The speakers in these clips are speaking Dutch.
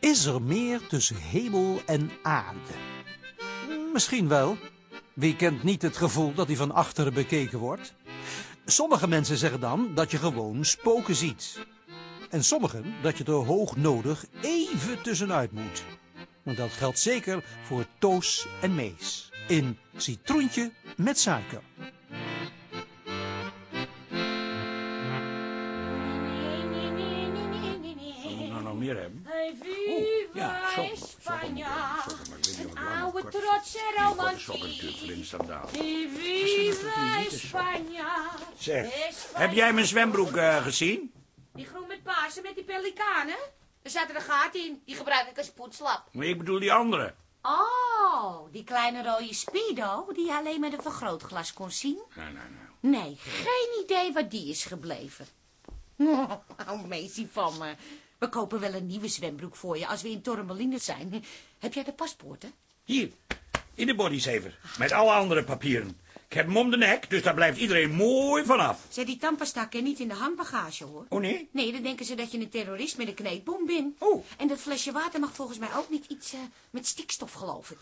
Is er meer tussen hemel en aarde? Misschien wel. Wie kent niet het gevoel dat hij van achteren bekeken wordt? Sommige mensen zeggen dan dat je gewoon spoken ziet. En sommigen dat je er hoog nodig even tussenuit moet. Maar dat geldt zeker voor Toos en Mees. In Citroentje met suiker. Nou, meer hebben. Hey, ja, viva sokken ik España. Een oude trotse Nee, romantiek. Viva. España. Zeg, heb jij mijn zwembroek eh, gezien? Die groen met paarse met die pelikanen? Er zaten er gaten in. Die gebruik ik als poetslap. Maar ik bedoel die andere. Oh, die kleine rode speedo die je alleen met een vergrootglas kon zien? Nee, nee, nee. Nee, geen idee waar die is gebleven. Oh, meesie van me. We kopen wel een nieuwe zwembroek voor je als we in Torremeline zijn. Heb jij de paspoorten? Hier, in de bodysaver. Met alle andere papieren. Ik heb hem om de nek, dus daar blijft iedereen mooi vanaf. Zet die tandpasta niet in de handbagage, hoor. Oh nee? Nee, dan denken ze dat je een terrorist met een kneedbom bent. Oh. En dat flesje water mag volgens mij ook niet iets eh, met stikstof, geloof ik.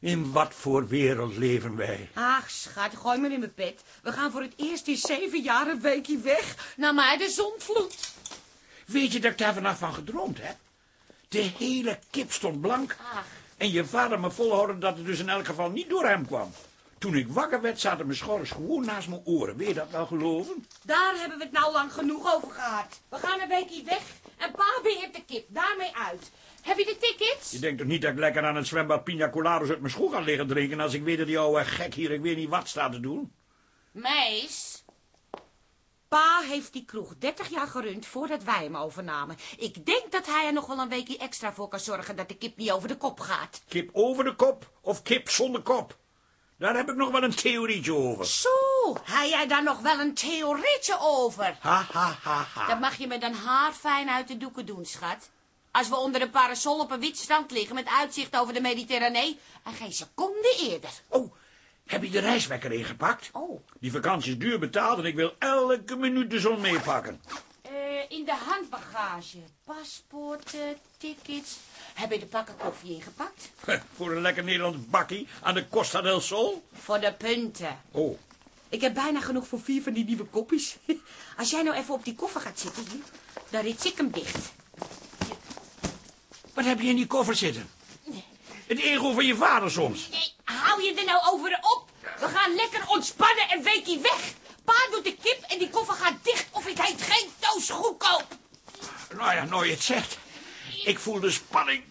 In wat voor wereld leven wij? Ach, schat, gooi me in mijn bed. We gaan voor het eerst in zeven jaar een weekje weg. Naar mij de zonvloed. Weet je dat ik daar vannacht van gedroomd heb? De hele kip stond blank. En je vader me volhouden dat het dus in elk geval niet door hem kwam. Toen ik wakker werd, zaten mijn schorres gewoon naast mijn oren. Wil je dat wel geloven? Daar hebben we het nou lang genoeg over gehad. We gaan een weekje weg en pa beheert de kip. Daarmee uit. Heb je de tickets? Je denkt toch niet dat ik lekker aan het zwembad pina coladas uit mijn schoen ga liggen drinken... als ik weet dat die oude gek hier ik weet niet wat staat te doen? Meis. Pa heeft die kroeg 30 jaar gerund voordat wij hem overnamen. Ik denk dat hij er nog wel een weekje extra voor kan zorgen dat de kip niet over de kop gaat. Kip over de kop of kip zonder kop? Daar heb ik nog wel een theorietje over. Zo, hij jij daar nog wel een theorietje over? Ha, ha, ha, ha. Dat mag je met een haar fijn uit de doeken doen, schat. Als we onder een parasol op een wit strand liggen met uitzicht over de Mediterranee... en geen seconde eerder. Oh, heb je de reiswekker ingepakt? Oh. Die vakantie is duur betaald en ik wil elke minuut de zon meepakken. Eh, in de handbagage. Paspoorten, tickets. Heb je de pakken koffie ingepakt? Voor een lekker Nederlands bakkie aan de Costa del Sol. Voor de punten. Oh, Ik heb bijna genoeg voor vier van die nieuwe kopjes. Als jij nou even op die koffer gaat zitten, dan rits ik hem dicht. wat heb je in die koffer zitten? Het ego van je vader soms. Nee, hou je er nou over op? Lekker ontspannen en weekie weg. Pa doet de kip en die koffer gaat dicht of het heet geen toos goedkoop. Nou ja, nou je het zegt. Ik voel de spanning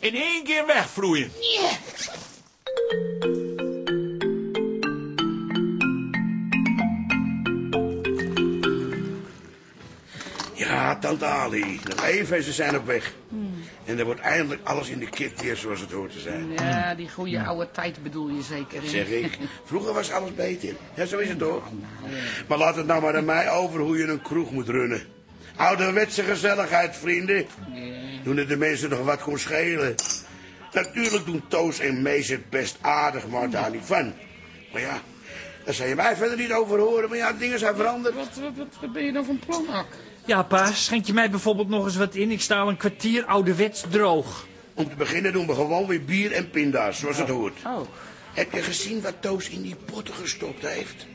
in één keer wegvloeien. Yeah. Ja, tante Ali. Nog even en ze zijn op weg. En er wordt eindelijk alles in de kip weer zoals het hoort te zijn. Ja, die goede oude tijd bedoel je zeker. Zeg ik. Vroeger was alles beter. Ja, zo is het toch? Maar laat het nou maar aan mij over hoe je een kroeg moet runnen. Ouderwetse gezelligheid, vrienden. Doen het de mensen nog wat kon schelen. Natuurlijk doen Toos en Mees het best aardig, maar daar niet van. Maar ja, daar zou je mij verder niet over horen. Maar ja, dingen zijn veranderd. Wat, wat, wat, wat ben je dan van plan, Ak? Ja, pa, schenk je mij bijvoorbeeld nog eens wat in? Ik sta al een kwartier ouderwets droog. Om te beginnen doen we gewoon weer bier en pinda's, zoals het hoort. Oh, Heb je gezien wat Toos in die potten gestopt heeft?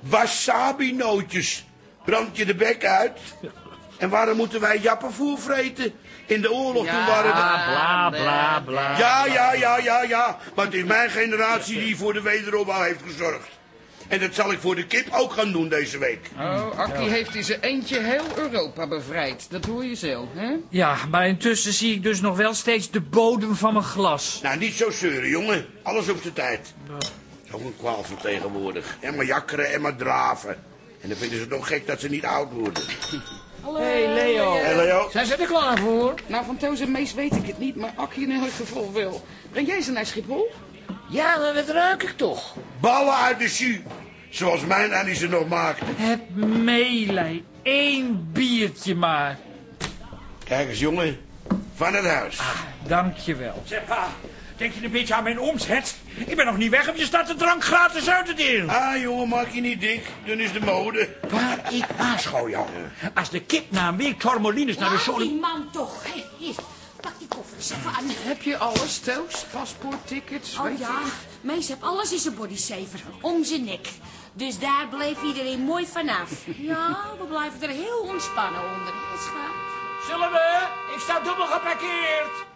Wasabi-nootjes. Brand je de bek uit? En waarom moeten wij jappenvoer vreten? In de oorlog toen waren de... Bla, bla, bla. Ja, ja, ja, ja, ja. Maar het is mijn generatie die voor de wederopbouw heeft gezorgd. En dat zal ik voor de kip ook gaan doen deze week. oh Akkie heeft in zijn eentje heel Europa bevrijd. Dat hoor je zo, hè? Ja, maar intussen zie ik dus nog wel steeds de bodem van mijn glas. Nou, niet zo zeuren, jongen. Alles op zijn tijd. Zo'n kwaal van tegenwoordig. En maar jakkeren en maar draven. En dan vinden ze het nog gek dat ze niet oud worden. hey, Leo. Hé, Leo? Zijn ze er klaar voor? Nou, van Toos en Mees weet ik het niet, maar Akkie in elk geval wel. Breng jij ze naar Schiphol? Ja, dat ruik ik toch. Ballen uit de jus. Zoals mijn Annie ze nog maakte. Heb meelij. Eén biertje maar. Kijk eens, jongen. Van het huis. Dankjewel. Zeg pa, Denk je een beetje aan mijn omzet? Ik ben nog niet weg of je staat de drank gratis uit te delen. Ah, jongen, maak je niet dik. Dan is de mode. Maar ik waarschuw jou. Als de kip na een week tormolines naar de zon... die man toch. Pak die koffer eens even aan. Heb je alles, Toos? Paspoort, tickets, Oh ja? Mees heeft alles in zijn bodysaver. Om zijn nek. Dus daar bleef iedereen mooi vanaf. Ja, we blijven er heel ontspannen onder. hè, schat? Zullen we? Ik sta dubbel geparkeerd.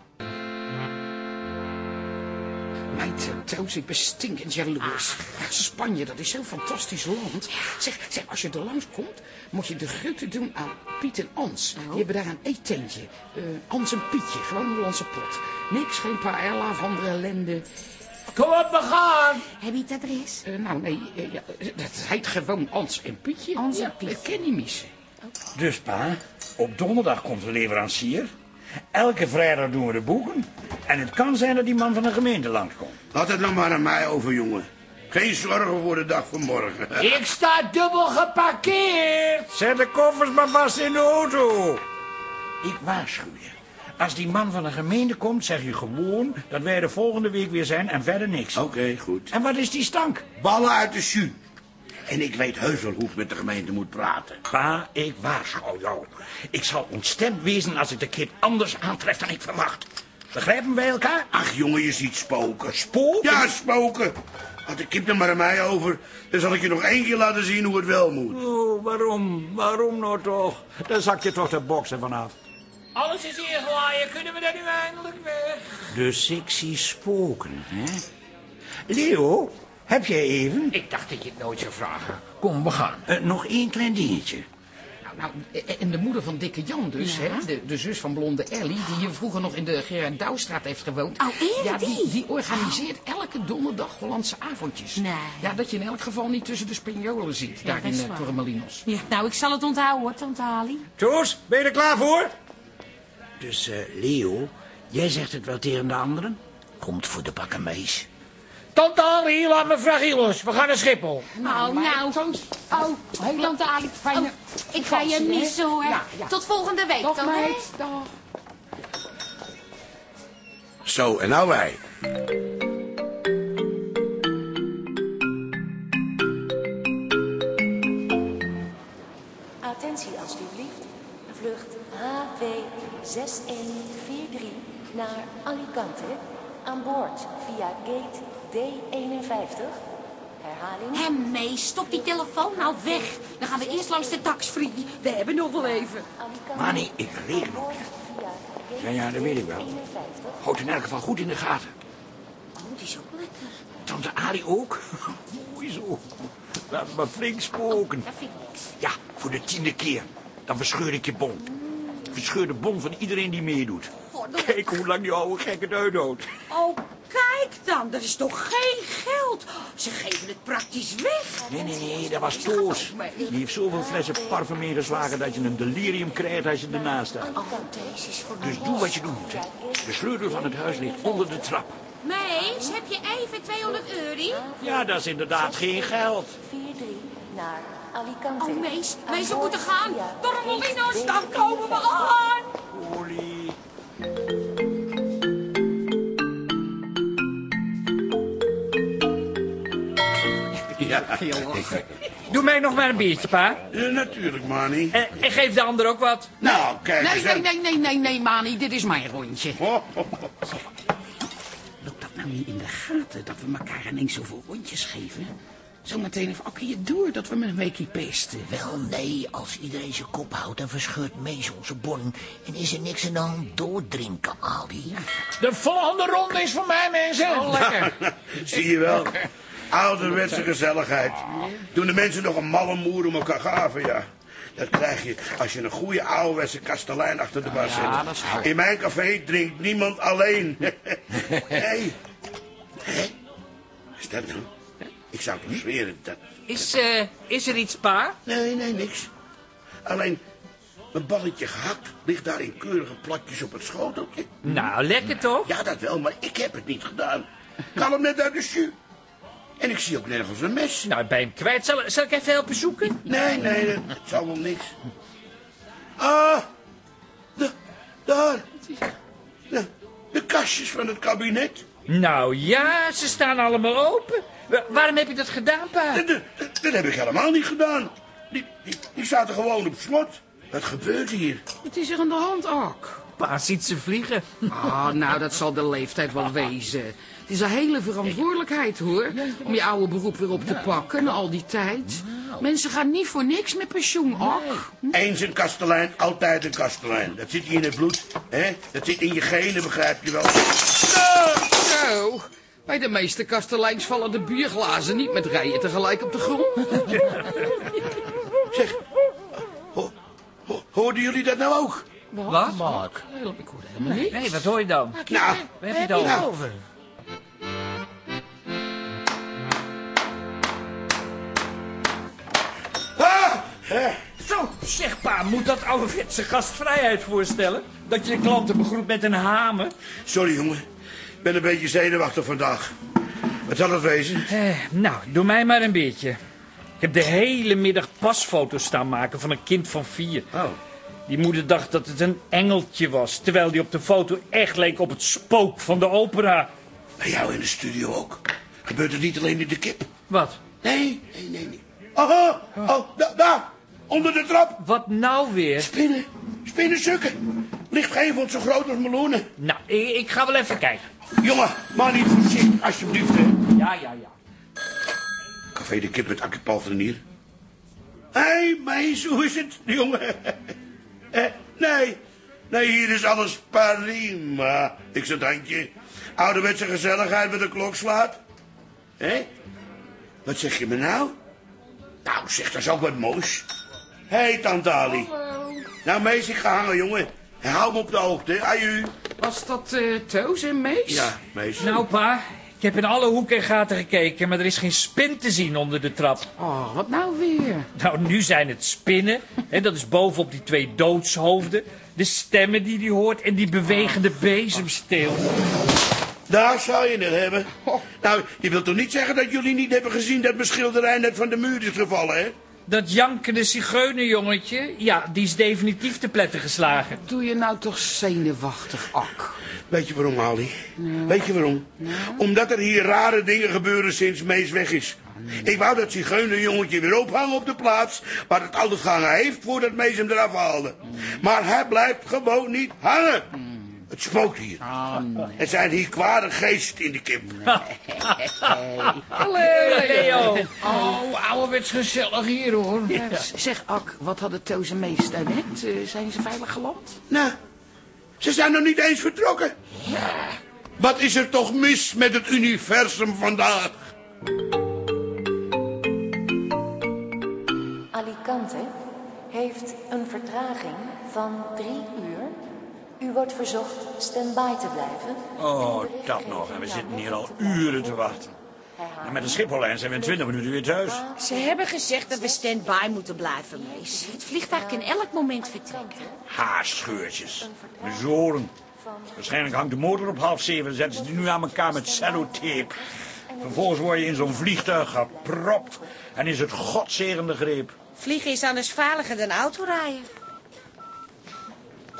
Meid, Toos, ik ben stinkend jaloers. Ja, Spanje, dat is zo'n fantastisch land. Zeg, zeg, als je er langs komt, moet je de groeten doen aan Piet en Ans. Die hebben daar een eetentje. Eh Ans en Pietje, gewoon een Hollandse pot. Niks, geen paella of andere ellende. Kom op, we gaan. Heb je het adres? Eh, nou, nee, eh, ja, dat heet gewoon Ans en Pietje. Ans en Ja. Ik ken niet missen. Dus pa, op donderdag komt de leverancier. Elke vrijdag doen we de boeken. En het kan zijn dat die man van de gemeente langskomt. Laat het nou maar aan mij over, jongen. Geen zorgen voor de dag van morgen. Ik sta dubbel geparkeerd. Zet de koffers maar vast in de auto. Ik waarschuw je. Als die man van de gemeente komt, zeg je gewoon dat wij de volgende week weer zijn en verder niks. Oké, goed. En wat is die stank? Ballen uit de jus. En ik weet heus wel hoe ik met de gemeente moet praten. Pa, ik waarschuw jou. Ik zal ontstemd wezen als ik de kip anders aantref dan ik verwacht. Begrijpen wij elkaar? Ach, jongen, je ziet spoken. Spoken? Ja, spoken. Had de kip er maar aan mij over, dan zal ik je nog één keer laten zien hoe het wel moet. Oh, waarom? Waarom nou toch? Daar zak je toch de boksen vanaf. Alles is ingewaaien. Kunnen we daar nu eindelijk weg? De sexy spoken, hè? Leo, heb jij even? Ik dacht dat je het nooit zou vragen. Kom, we gaan. Eh, nog één klein dingetje. Nou, nou, eh, en de moeder van Dikke Jan dus, hè? De, de zus van blonde Ellie, die hier vroeger nog in de Gerard Douwstraat heeft gewoond. Oh, Ellie, Ja, die, die? organiseert elke donderdag Hollandse avondjes. Nee. Ja, dat je in elk geval niet tussen de Spanjolen zit, daar in uh, waar. Torremolinos. Ja, nou, ik zal het onthouden, hoor, tante Ali. Toos, ben je er klaar voor? Dus, eh, Leo, jij zegt het wel tegen de anderen? Komt voor de bakkenmees. Tante Henri, laat me vragen los. We gaan naar Schiphol. Nou, nou. Oh, Heel tante Ali, fijne... oh, ik ga je missen, hoor. Ja, ja. Tot volgende week Dag dan, hè? meid, dag. Zo, en nou wij. Attentie alstublieft. Vlucht HW 6143 naar Alicante. Aan boord via gate D51. Herhaling. Hé, mee, stop die telefoon nou weg. Dan gaan we eerst langs de taxfree. We hebben nog wel even. Mani, ik gate Ja, ja, dat weet ik wel. 51. Houd in elk geval goed in de gaten. Oh, die is ook lekker. Tante Ali ook? Mooi zo. Laat maar flink spoken. Dat vind ik niks. Ja, voor de tiende keer. Dan verscheur ik je bon. Verscheur de bon van iedereen die meedoet. Kijk hoe lang die oude gek het uithoudt. Oh, kijk dan. Dat is toch geen geld? Ze geven het praktisch weg. Nee, nee, nee, dat was Toos. Die heeft zoveel flessen parfum meegeslagen dat je een delirium krijgt als je ernaast staat. Voor Dus doe wat je doen moet. hè. De sleutel van het huis ligt onder de trap. Mees, heb je even 200 euro? Ja, dat is inderdaad geen geld. 43 naar Alicante. Oh, Mees, Mees, we moeten gaan. via Door de gate Molino's, dan komen we aan. Olie. Ja, Doe mij nog maar een biertje, pa. Ja, natuurlijk, Mani. En, en geef de ander ook wat. Nou, kijk Nee, eens. nee, nee, nee, nee, nee, Mani, dit is mijn rondje. Ho, ho, ho. Loopt dat nou niet in de gaten, dat we elkaar ineens zoveel rondjes geven? Zometeen Akkie het door dat we met een weekje pesten. Wel, nee. Als iedereen zijn kop houdt, dan verscheurt Mees onze bon. En is er niks aan de hand doordrinken, Ali. De volgende ronde is voor mij, mensen. Oh, lekker. Zie je wel. Ouderwetse gezelligheid. Toen de mensen nog een malle moer om elkaar gaven, ja. Dat krijg je als je een goede ouderwetse kastelein achter de bar zet. In mijn café drinkt niemand alleen. hey. Hé? Wat is dat nou? Ik zou toch zweren dat... Is, eh, is er iets, pa? Nee, nee, niks. Alleen, mijn balletje gehakt ligt daar in keurige plakjes op het schoteltje. Nou, lekker toch? Ja, dat wel, maar ik heb het niet gedaan. Ik haal hem net uit de jus. En ik zie ook nergens een mes. Nou, ik ben hem kwijt. Zal, zal ik even helpen zoeken? Nee, nee, dat, dat zal wel niks. Ah, de, daar. De, de kastjes van het kabinet. Nou ja, ze staan allemaal open. Wa- waarom heb je dat gedaan, pa? Dat, dat- dat heb ik helemaal niet gedaan. Die, die, die zaten gewoon op slot. Wat gebeurt hier? Wat is er aan de hand, Ak? Pa ziet ze vliegen. Ah, nou, dat zal de leeftijd wel wezen. Het is een hele verantwoordelijkheid, hoor. Om je oude beroep weer op te pakken na al die tijd. Mensen gaan niet voor niks met pensioen, Ak. Eens een kastelein, altijd een kastelein. Dat zit hier in het bloed. Hè? Dat zit in je genen, begrijp je wel. Zo, bij de meeste kasteleins vallen de bierglazen niet met rijen tegelijk op de grond. Zeg, ho- ho- hoorden jullie dat nou ook? Wat? Ik hoorde helemaal niks. Nee, wat hoor je dan? Nou, Waar heb je het over? nou, ah, hè? Zo, zeg pa, moet dat ouderwetse gastvrijheid voorstellen? Dat je de klanten begroet met een hamer? Sorry jongen, ik ben een beetje zenuwachtig vandaag. Wat zal het wezen? Eh, nou, doe mij maar een beetje. Ik heb de hele middag pasfoto's staan maken van een kind van vier. Oh. Die moeder dacht dat het een engeltje was, terwijl die op de foto echt leek op het spook van de opera. Bij jou in de studio ook. Gebeurt het niet alleen in de kip? Wat? Nee, nee, nee, nee. Oh, oh, da- daar, onder de trap. Wat nou weer? Spinnen, spinnensukken. Lichtgevend zo groot als meloenen. Nou, ik, ik ga wel even kijken. Jongen, maar niet voorzichtig, alsjeblieft, hè. Ja, ja, ja. Café de Kip met Palfrenier. Hé, hey, meis, hoe is het, jongen? Eh, nee, nee, hier is alles prima. Ik zet handje. Ouderwetse gezelligheid met de klok slaat. Hé? Wat zeg je me nou? Nou, zeg, dat is ook wat moois. Hé, hey, tante Ali. Nou, meis, ik ga hangen, jongen. Hou me op de hoogte, aju. Was dat eh Toos en Mees? Ja, meis. Nou, pa, ik heb in alle hoeken en gaten gekeken, maar er is geen spin te zien onder de trap. Oh, wat nou weer? Nou, nu zijn het spinnen. En dat is bovenop die twee doodshoofden. De stemmen die hij hoort en die bewegende bezemsteel. Daar zou je het hebben. Nou, je wilt toch niet zeggen dat jullie niet hebben gezien dat mijn schilderij net van de muur is gevallen, hè? Dat jankende zigeunerjongetje, ja, die is definitief te pletten geslagen. Doe je nou toch zenuwachtig, Ak? Weet je waarom, Ali? Weet je waarom? Omdat er hier rare dingen gebeuren sinds Mees weg is. Ik wou dat zigeunerjongetje weer ophangen op de plaats waar het altijd gehangen heeft voordat Mees hem eraf haalde. Maar hij blijft gewoon niet hangen. Het spookt hier. Er zijn hier kwade geesten in de kip. Hallo, Leo. Oh, ouderwets gezellig hier, hoor. Zeg, Ak, wat hadden Toos en Mees daarnet? Eh, zijn ze veilig geland? Nou, ze zijn nog niet eens vertrokken. Wat is er toch mis met het universum vandaag? Alicante heeft een vertraging van drie uur. Wordt verzocht stand-by te blijven. Oh, dat nog. En we zitten hier al uren te wachten. En met de Schiphollijn zijn we in 20 minuten weer thuis. Ze hebben gezegd dat we stand-by moeten blijven, Mees. Het vliegtuig kan elk moment vertrekken. Haarscheurtjes. Mijn zoren. Waarschijnlijk hangt de motor op half zeven. Zetten ze die nu aan elkaar met cellotape. Vervolgens word je in zo'n vliegtuig gepropt. En is het godzerende greep. Vliegen is anders veiliger dan autorijden.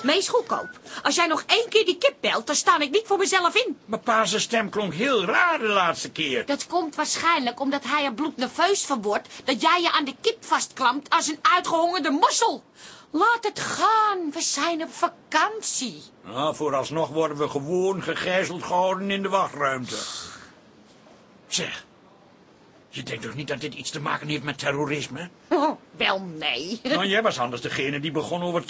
Mees goedkoop. Als jij nog één keer die kip belt, dan sta ik niet voor mezelf in. Maar pa's stem klonk heel raar de laatste keer. Dat komt waarschijnlijk omdat hij er bloednerveus van wordt... dat jij je aan de kip vastklampt als een uitgehongerde mossel. Laat het gaan, we zijn op vakantie. Nou, vooralsnog worden we gewoon gegijzeld gehouden in de wachtruimte. Zeg, je denkt toch niet dat dit iets te maken heeft met terrorisme? Oh, wel nee. Nou, jij was anders degene die begon over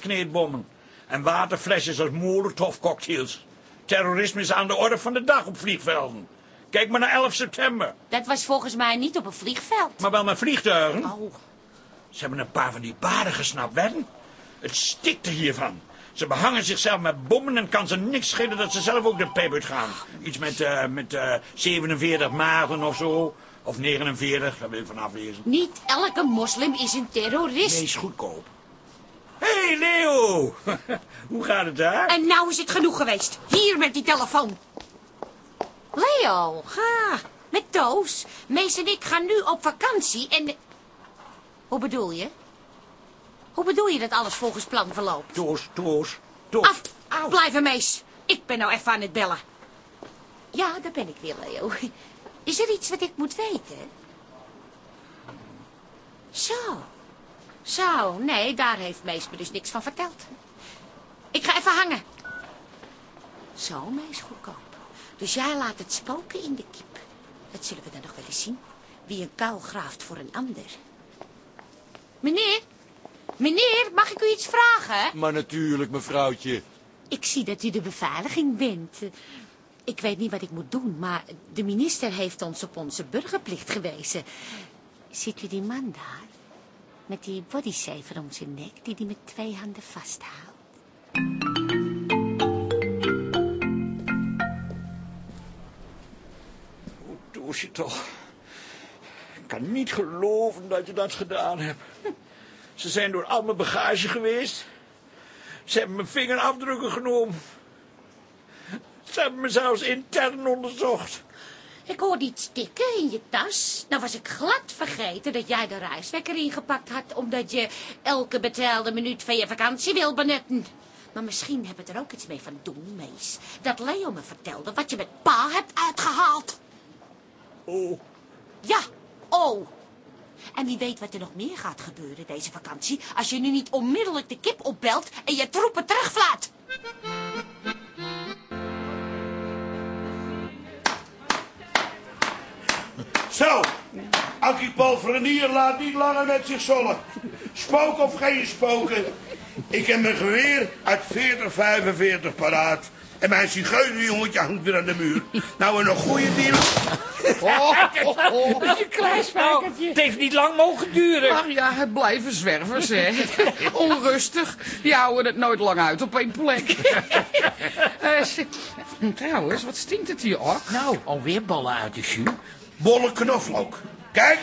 kneedbommen. En waterflesjes als Molotov-cocktails. Terrorisme is aan de orde van de dag op vliegvelden. Kijk maar naar 11 september. Dat was volgens mij niet op een vliegveld. Maar wel met vliegtuigen. Oh, Ze hebben een paar van die paarden gesnapt, wedden. Het stikt er hiervan. Ze behangen zichzelf met bommen en kan ze niks schelen dat ze zelf ook de pijp uitgaan. Iets met, eh, met eh, 47 maanden of zo. Of 49, daar wil ik van aflezen. niet elke moslim is een terrorist. Nee, is goedkoop. Hé, hey, Leo! Hoe gaat het daar? En nou is het genoeg geweest. Hier met die telefoon. Leo, ga. Met Toos. Mees en ik gaan nu op vakantie en... Hoe bedoel je? Hoe bedoel je dat alles volgens plan verloopt? Toos, Toos, Toos. Af, blijven Mees. Ik ben nou even aan het bellen. Ja, daar ben ik weer, Leo. Is er iets wat ik moet weten? Zo. Zo, nee, daar heeft Mees me dus niks van verteld. Ik ga even hangen. Zo, Mees, goedkoop. Dus jij laat het spoken in de kip. Dat zullen we dan nog wel eens zien. Wie een kuil graaft voor een ander. Meneer, meneer, mag ik u iets vragen? Maar natuurlijk, mevrouwtje. Ik zie dat u de beveiliging bent. Ik weet niet wat ik moet doen, maar de minister heeft ons op onze burgerplicht gewezen. Ziet u die man daar? Met die bodysaver om zijn nek, die hij met twee handen vasthoudt. Hoe doe je toch? Ik kan niet geloven dat je dat gedaan hebt. Ze zijn door al mijn bagage geweest. Ze hebben mijn vingerafdrukken genomen. Ze hebben me zelfs intern onderzocht. Ik hoorde iets tikken in je tas. Nou was ik glad vergeten dat jij de reiswekker ingepakt had... omdat je elke betaalde minuut van je vakantie wil benutten. Maar misschien heb het er ook iets mee van doen, Mees. Dat Leo me vertelde wat je met pa hebt uitgehaald. Oh, Ja, oh. En wie weet wat er nog meer gaat gebeuren deze vakantie... als je nu niet onmiddellijk de kip opbelt en je troepen terugvlaat. Zo, Akkie Paul Vernier laat niet langer met zich zollen. Spook of geen spoken. Ik heb mijn geweer uit 4045 paraat. En mijn zigeunerjongetje hangt weer aan de muur. Nou, en een goede deal. Oh, oh, oh. Nou, het heeft niet lang mogen duren. Ach ja, het blijven zwervers, hè. Onrustig. Die houden het nooit lang uit op één plek. Eh, ze- trouwens, wat stinkt het hier, ook? Nou, alweer ballen uit de jus. Bolle knoflook. Kijk,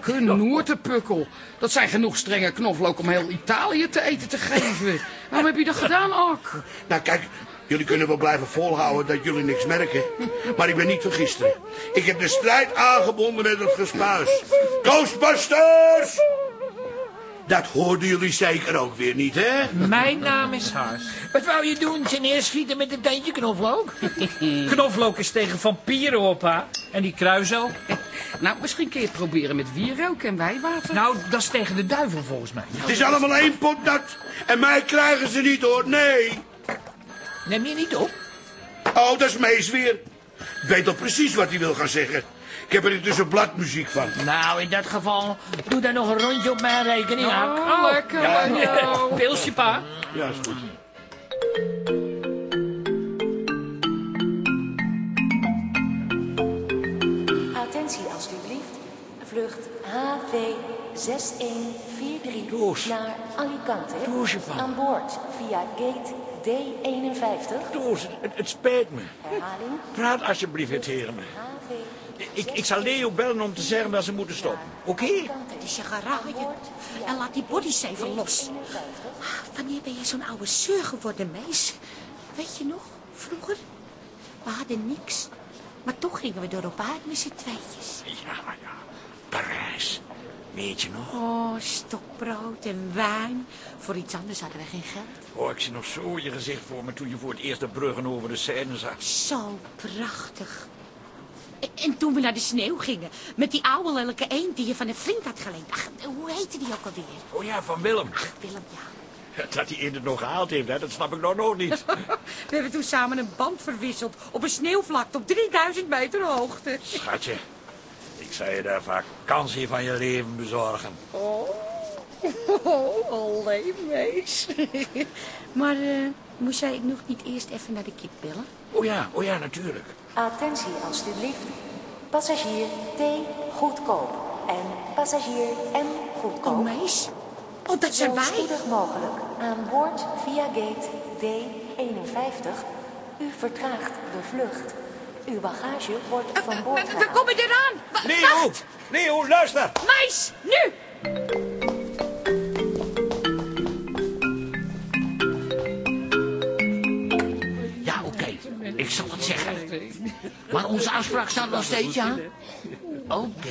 Genoertepukkel. Dat zijn genoeg strenge knoflook om heel Italië te eten te geven. Waarom heb je dat gedaan, Ak? nou kijk, jullie kunnen wel blijven volhouden dat jullie niks merken. Maar ik ben niet van gisteren. Ik heb de strijd aangebonden met het gespuis. Ghostbusters! Dat hoorden jullie zeker ook weer niet, hè? Mijn naam is Haas. Wat wou je doen? Ze neerschieten met een tandje knoflook? Knoflook is tegen vampieren, opa. En die kruis ook. Nou, misschien kun je het proberen met wierook en wijwater. Nou, dat is tegen de duivel volgens mij. Het is allemaal één pot nat. En mij krijgen ze niet, hoor. Nee. Neem je niet op? Oh, dat is Mees weer. Ik weet al precies wat hij wil gaan zeggen. Ik heb er intussen bladmuziek van. Nou, in dat geval, doe dan nog een rondje op mijn rekening, Ak. Oh, lekker, Leo. Pilsje, pa. Ja, is goed. Attentie alstublieft. Vlucht HV6143 Doos. naar Alicante. Doosje van. Aan boord via gate D51. Doos, het, het spijt me. Herhaling Praat alsjeblieft tegen me. HV. Ik, ik zal Leo bellen om te zeggen dat ze moeten stoppen. Oké? Het is je geraaien. En laat die bodysaver los. Ah, Wanneer ben je zo'n oude zeur geworden, Mees? Weet je nog, vroeger? We hadden niks. Maar toch gingen we door op aard met z'n tweetjes. Ja, ja. Parijs. Weet je nog? Oh, stokbrood en wijn. Voor iets anders hadden we geen geld. Oh, ik zie nog zo je gezicht voor me toen je voor het eerst de bruggen over de Seine zag. Zo prachtig. En, en toen we naar de sneeuw gingen, met die oude lelijke eend die je van een vriend had geleend. Ach, hoe heette die ook alweer? Oh ja, van Willem. Willem, ja. Dat hij het nog gehaald heeft, hè, dat snap ik nog nog niet. We hebben toen samen een band verwisseld op een sneeuwvlakte op 3000 meter hoogte. Schatje, ik zou je de vakantie van je leven bezorgen. Oh, alleen mees. maar eh, moest jij nog niet eerst even naar de kip bellen? Oh ja, oh ja, natuurlijk. Attentie alstublieft. Passagier T goedkoop. En passagier M goedkoop. Oh, mees? Oh, dat zijn Zo wij. spoedig mogelijk aan boord via gate D51. U vertraagt de vlucht. Uw bagage wordt van boord We, we gehaald. komen eraan. Wa- Leo, Leo, luister. meis, nu. Onze afspraak staat nog steeds, ja? Oké.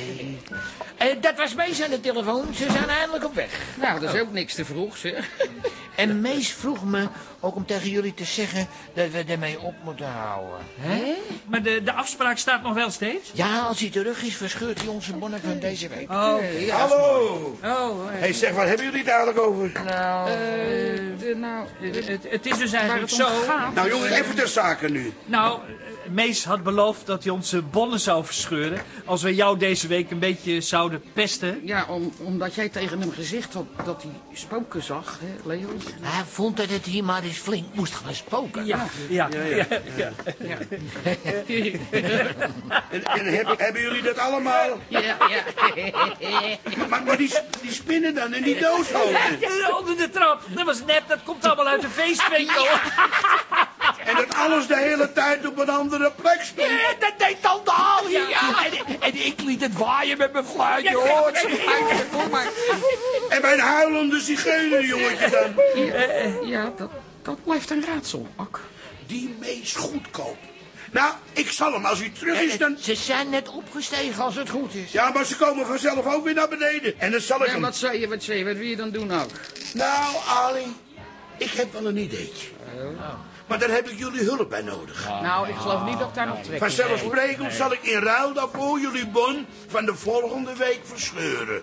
Eh, dat was Mees aan de telefoon. Ze zijn eindelijk op weg. Nou, dat is ook niks te vroeg, zeg. En Mees vroeg me ook om tegen jullie te zeggen dat we ermee op moeten houden. Hè? Maar de, de afspraak staat nog wel steeds? Ja, als hij terug is, verscheurt hij onze bonnen van deze week. Oh, Hallo! oh Hé, hey, zeg, waar hebben jullie het eigenlijk over? Nou, Eh, nou, het, is dus eigenlijk zo... gaat... Nou jongens, even ter zake nu. Nou, eh, Mees had beloofd dat hij onze bonnen zou verscheuren... als we jou deze week een beetje zouden pesten. Ja, om, omdat jij tegen hem gezegd had dat hij spoken zag, hè, Leo? hij vond dat het hier maar eens flink moest gaan spoken. Ja, ja, ja. ja. En, en heb- hebben jullie dat allemaal? Ja, ja. Maar, maar die, die spinnen dan en die dooshoofden. Ja, onder de trap. Dat was net, dat komt allemaal uit de feestwinkel. En dat alles de hele tijd op een andere plek stond. dat deed Tante Al hier. Ja. En, en ik liet het waaien met mijn fluitje, hoor. Kom maar. En mijn huilende zigeunerjongetje dan. Ja, dat, dat blijft een raadsel, Ak. Die meest goedkoop. Nou, ik zal hem als hij terug is dan... Ze zijn net opgestegen als het goed is. Ja, maar ze komen vanzelf ook weer naar beneden. En dan zal ik Ja, hem... wat zei je, wat zei je, wat wil je dan doen, Ak? Nou, Ali, ik heb wel een ideetje. Maar daar heb ik jullie hulp bij nodig. Nou, ik geloof niet dat ik daar nog trek. Vanzelfsprekend zal ik in ruil daarvoor jullie bon van de volgende week verscheuren.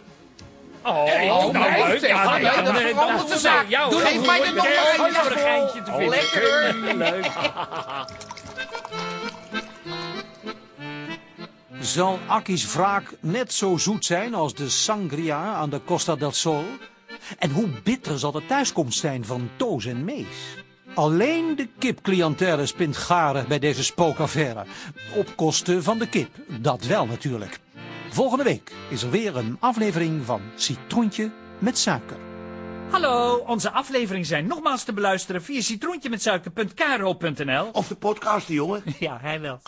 Oh, nou, leuk. Ja, nee, ja, dat verandert dat de zaak. jou. Doe, geef mij er nog een geintje te vinden. Lekker. Leuk. Zal Akki's wraak net zo zoet zijn als de sangria aan de Costa del Sol? En hoe bitter zal de thuiskomst zijn van Toos en Mees? Alleen de kipcliëntele spint garen bij deze spookaffaire. Op kosten van de kip, dat wel natuurlijk. Volgende week is er weer een aflevering van Citroentje met suiker. Hallo, onze afleveringen zijn nogmaals te beluisteren via citroentjemetsuiker.kro.nl. Of de podcast, jongen. Ja, hij wel.